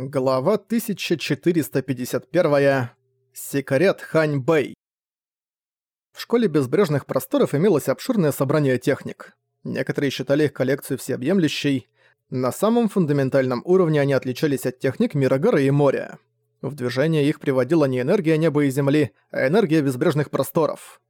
Глава 1451. Секрет Хань Бэй. В школе безбрежных просторов имелось обширное собрание техник. Некоторые считали их коллекцию всеобъемлющей. На самом фундаментальном уровне они отличались от техник мира горы и моря. В движение их приводила не энергия неба и земли, а энергия безбрежных просторов.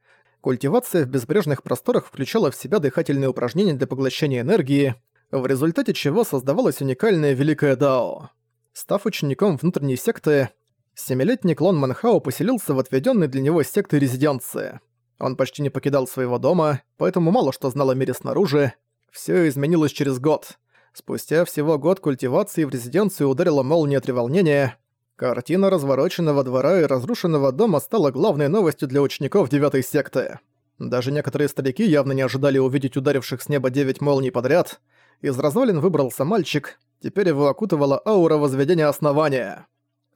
Культивация в безбрежных просторах включала в себя дыхательные упражнения для поглощения энергии, в результате чего создавалась уникальная Великая Дао. Став учеником внутренней секты, семилетний клон Манхао поселился в отведенной для него секты резиденции. Он почти не покидал своего дома, поэтому мало что знал о мире снаружи. Все изменилось через год. Спустя всего год культивации в резиденцию ударила молния треволнения. Картина развороченного двора и разрушенного дома стала главной новостью для учеников девятой секты. Даже некоторые старики явно не ожидали увидеть ударивших с неба девять молний подряд. Из развалин выбрался мальчик, Теперь его окутывала аура возведения основания.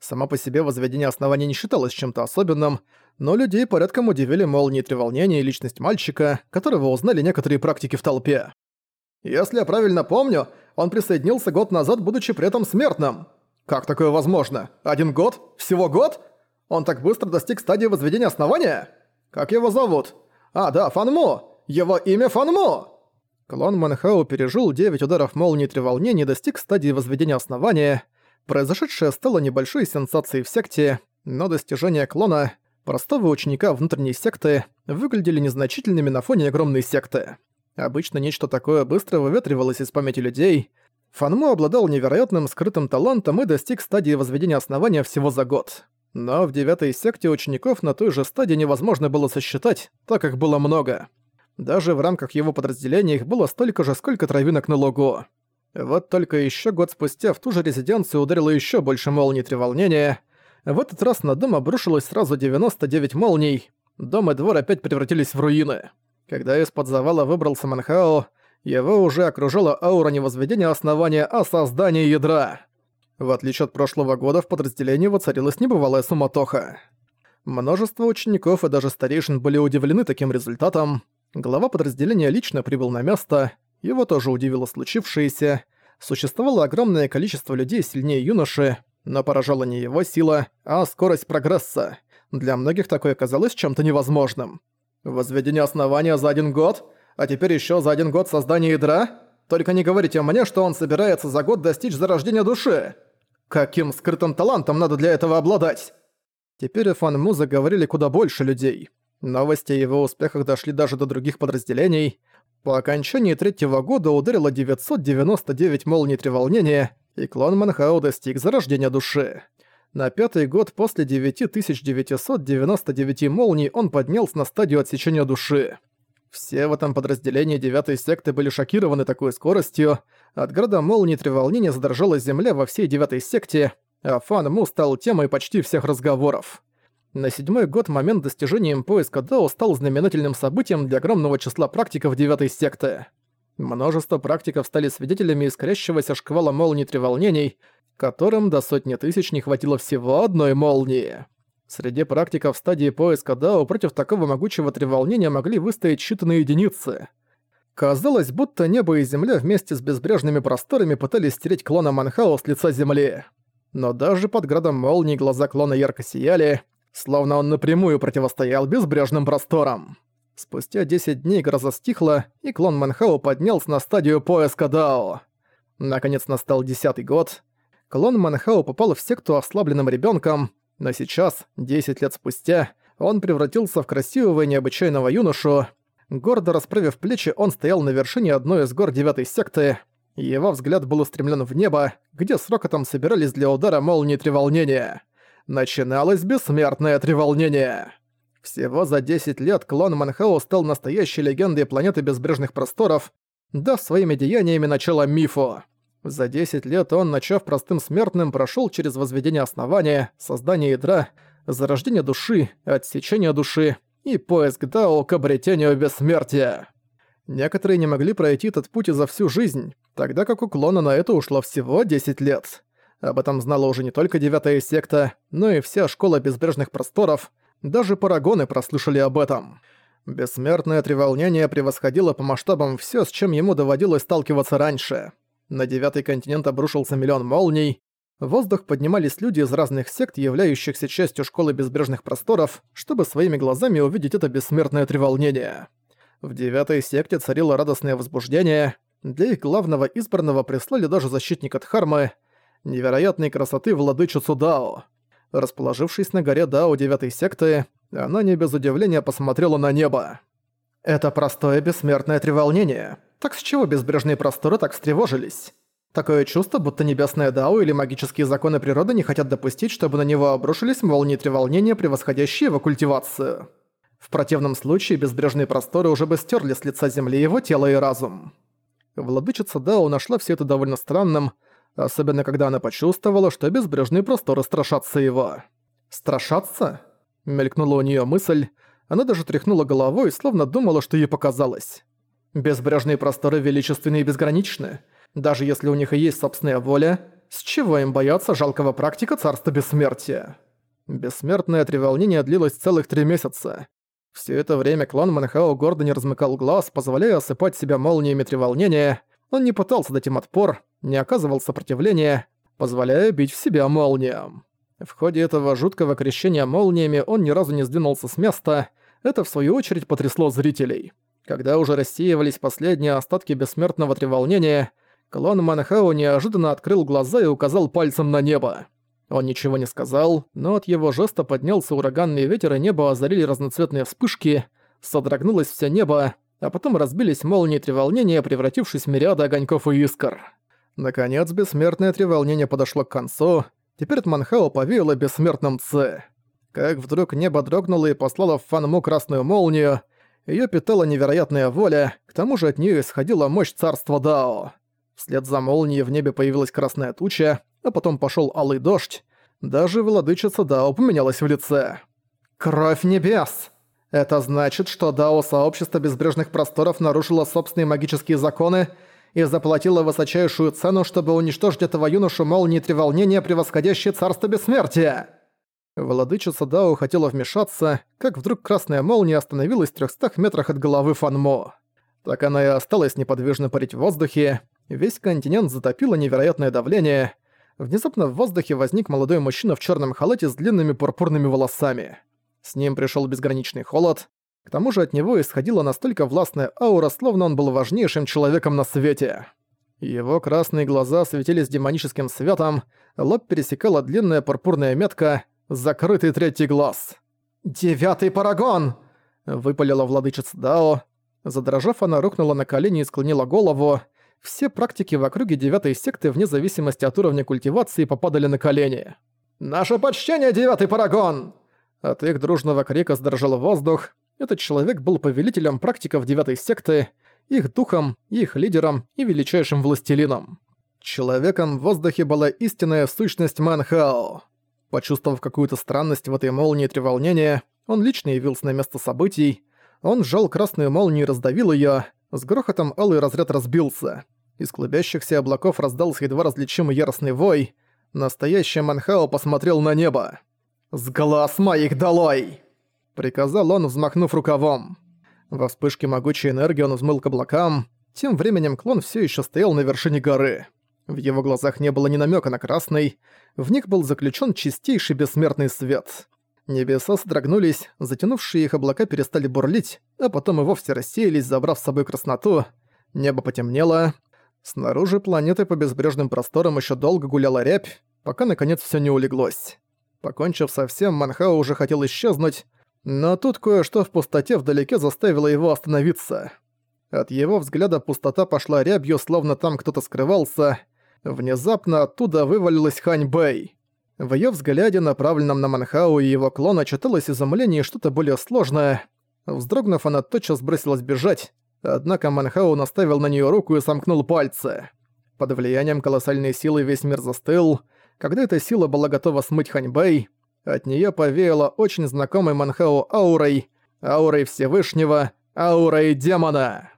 Сама по себе возведение основания не считалось чем-то особенным, но людей порядком удивили молнии треволнения и личность мальчика, которого узнали некоторые практики в толпе. «Если я правильно помню, он присоединился год назад, будучи при этом смертным. Как такое возможно? Один год? Всего год? Он так быстро достиг стадии возведения основания? Как его зовут? А, да, Фанмо! Его имя Фанмо!» Клон Манхау пережил 9 ударов молнии треволнений и достиг стадии возведения основания. Произошедшее стало небольшой сенсацией в секте, но достижения клона, простого ученика внутренней секты, выглядели незначительными на фоне огромной секты. Обычно нечто такое быстро выветривалось из памяти людей. Фанму обладал невероятным скрытым талантом и достиг стадии возведения основания всего за год. Но в девятой секте учеников на той же стадии невозможно было сосчитать, так как было много. Даже в рамках его подразделения их было столько же, сколько травинок на лугу. Вот только еще год спустя в ту же резиденцию ударило еще больше молний треволнения. В этот раз на дом обрушилось сразу 99 молний. Дом и двор опять превратились в руины. Когда из-под завала выбрался Манхао, его уже окружала аура не возведения основания, а создания ядра. В отличие от прошлого года, в подразделении воцарилась небывалая суматоха. Множество учеников и даже старейшин были удивлены таким результатом. Глава подразделения лично прибыл на место, его тоже удивило случившееся. Существовало огромное количество людей сильнее юноши, но поражала не его сила, а скорость прогресса. Для многих такое казалось чем-то невозможным. Возведение основания за один год? А теперь еще за один год создания ядра? Только не говорите мне, что он собирается за год достичь зарождения души. Каким скрытым талантом надо для этого обладать? Теперь о Фан Му заговорили куда больше людей. Новости о его успехах дошли даже до других подразделений. По окончании третьего года ударило 999 молний треволнения, и клон Манхао достиг зарождения души. На пятый год после 9999 молний он поднялся на стадию отсечения души. Все в этом подразделении девятой секты были шокированы такой скоростью. От града молний треволнения задрожала земля во всей девятой секте, а Фан Му стал темой почти всех разговоров. На седьмой год момент достижения им поиска Дао стал знаменательным событием для огромного числа практиков девятой секты. Множество практиков стали свидетелями искрящегося шквала молний треволнений, которым до сотни тысяч не хватило всего одной молнии. Среди практиков стадии поиска Дао против такого могучего треволнения могли выстоять считанные единицы. Казалось, будто небо и земля вместе с безбрежными просторами пытались стереть клона Манхао с лица земли. Но даже под градом молний глаза клона ярко сияли, словно он напрямую противостоял безбрежным просторам. Спустя 10 дней гроза стихла, и клон Манхау поднялся на стадию поиска Дао. Наконец настал десятый год. Клон Манхау попал в секту ослабленным ребенком, но сейчас, 10 лет спустя, он превратился в красивого и необычайного юношу. Гордо расправив плечи, он стоял на вершине одной из гор девятой секты. Его взгляд был устремлен в небо, где с рокотом собирались для удара молнии треволнения начиналось бессмертное треволнение. Всего за 10 лет клон Манхау стал настоящей легендой планеты безбрежных просторов, дав своими деяниями начало мифу. За 10 лет он, начав простым смертным, прошел через возведение основания, создание ядра, зарождение души, отсечение души и поиск Дао к обретению бессмертия. Некоторые не могли пройти этот путь за всю жизнь, тогда как у клона на это ушло всего 10 лет. Об этом знала уже не только девятая секта, но и вся школа безбрежных просторов, даже парагоны прослышали об этом. Бессмертное треволнение превосходило по масштабам все, с чем ему доводилось сталкиваться раньше. На девятый континент обрушился миллион молний, В воздух поднимались люди из разных сект, являющихся частью Школы Безбрежных Просторов, чтобы своими глазами увидеть это бессмертное треволнение. В девятой секте царило радостное возбуждение. Для их главного избранного прислали даже защитника Дхармы, невероятной красоты владычицу Дао. Расположившись на горе Дао девятой секты, она не без удивления посмотрела на небо. «Это простое бессмертное треволнение. Так с чего безбрежные просторы так встревожились?» Такое чувство, будто небесное Дао или магические законы природы не хотят допустить, чтобы на него обрушились молнии треволнения, превосходящие его культивацию. В противном случае безбрежные просторы уже бы стерли с лица земли его тело и разум. Владычица Дао нашла все это довольно странным, особенно когда она почувствовала, что безбрежные просторы страшатся его. «Страшаться?» — мелькнула у нее мысль. Она даже тряхнула головой, словно думала, что ей показалось. «Безбрежные просторы величественны и безграничны». Даже если у них и есть собственная воля, с чего им бояться жалкого практика Царства Бессмертия? Бессмертное треволнение длилось целых три месяца. Все это время клан Манхао гордо не размыкал глаз, позволяя осыпать себя молниями треволнения. Он не пытался дать им отпор, не оказывал сопротивления, позволяя бить в себя молниям. В ходе этого жуткого крещения молниями он ни разу не сдвинулся с места, это в свою очередь потрясло зрителей. Когда уже рассеивались последние остатки бессмертного треволнения, Клон Манхау неожиданно открыл глаза и указал пальцем на небо. Он ничего не сказал, но от его жеста поднялся ураганный ветер, и небо озарили разноцветные вспышки, содрогнулось все небо, а потом разбились молнии треволнения, превратившись в мириады огоньков и искр. Наконец, бессмертное треволнение подошло к концу, теперь от Манхао повеяло бессмертным Ц. Как вдруг небо дрогнуло и послало в Фанму красную молнию, ее питала невероятная воля, к тому же от нее исходила мощь царства Дао. Вслед за молнией в небе появилась красная туча, а потом пошел алый дождь. Даже владычица Дао поменялась в лице. «Кровь небес!» Это значит, что Дао Сообщество Безбрежных Просторов нарушило собственные магические законы и заплатило высочайшую цену, чтобы уничтожить этого юношу молнии треволнения, превосходящее царство бессмертия. Владычица Дао хотела вмешаться, как вдруг красная молния остановилась в 300 метрах от головы Фанмо. Так она и осталась неподвижно парить в воздухе, Весь континент затопило невероятное давление. Внезапно в воздухе возник молодой мужчина в черном халате с длинными пурпурными волосами. С ним пришел безграничный холод. К тому же от него исходила настолько властная аура, словно он был важнейшим человеком на свете. Его красные глаза светились демоническим светом, лоб пересекала длинная пурпурная метка «Закрытый третий глаз». «Девятый парагон!» — выпалила владычица Дао. Задрожав, она рухнула на колени и склонила голову. Все практики в округе девятой секты вне зависимости от уровня культивации попадали на колени. «Наше почтение, девятый парагон!» От их дружного крика сдрожал воздух. Этот человек был повелителем практиков девятой секты, их духом, их лидером и величайшим властелином. Человеком в воздухе была истинная сущность Манхао. Почувствовав какую-то странность в этой молнии треволнения, он лично явился на место событий. Он сжал красную молнию и раздавил её. С грохотом алый разряд разбился. Из клубящихся облаков раздался едва различимый яростный вой. Настоящий Манхао посмотрел на небо. «С глаз моих долой!» Приказал он, взмахнув рукавом. Во вспышке могучей энергии он взмыл к облакам. Тем временем клон все еще стоял на вершине горы. В его глазах не было ни намека на красный. В них был заключен чистейший бессмертный свет. Небеса содрогнулись, затянувшие их облака перестали бурлить, а потом и вовсе рассеялись, забрав с собой красноту. Небо потемнело, Снаружи планеты по безбрежным просторам еще долго гуляла рябь, пока наконец все не улеглось. Покончив со всем, Манхао уже хотел исчезнуть, но тут кое-что в пустоте вдалеке заставило его остановиться. От его взгляда пустота пошла рябью, словно там кто-то скрывался. Внезапно оттуда вывалилась Хань Бэй. В её взгляде, направленном на Манхау и его клона, читалось изумление что-то более сложное. Вздрогнув, она тотчас бросилась бежать, Однако Манхау наставил на нее руку и сомкнул пальцы. Под влиянием колоссальной силы весь мир застыл. Когда эта сила была готова смыть Ханьбэй, от нее повеяло очень знакомой Манхау аурой, аурой Всевышнего, аурой демона.